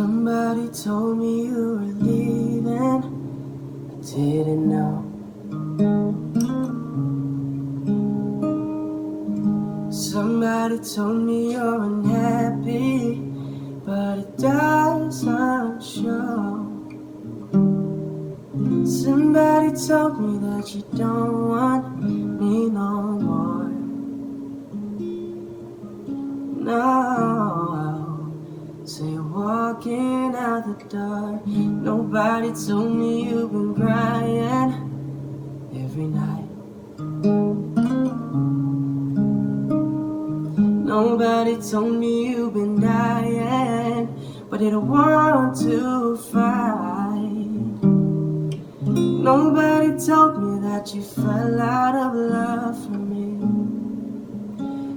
Somebody told me you were leaving. I didn't know. Somebody told me you're unhappy, but it doesn't show. Somebody told me that you don't want me no more. Walking out the door. Nobody told me you've been crying every night. Nobody told me you've been dying, but don't want to fight. Nobody told me that you fell out of love for me.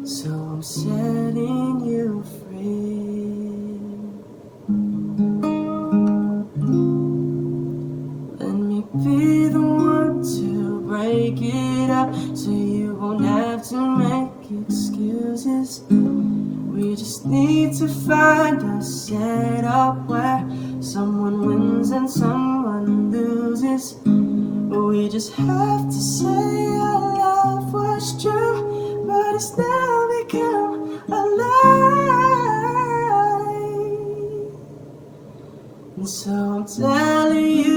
So I'm setting break it up so you won't have to make excuses. We just need to find a setup where someone wins and someone loses. We just have to say our love was true, but it's now become a lie. And so I'm telling you,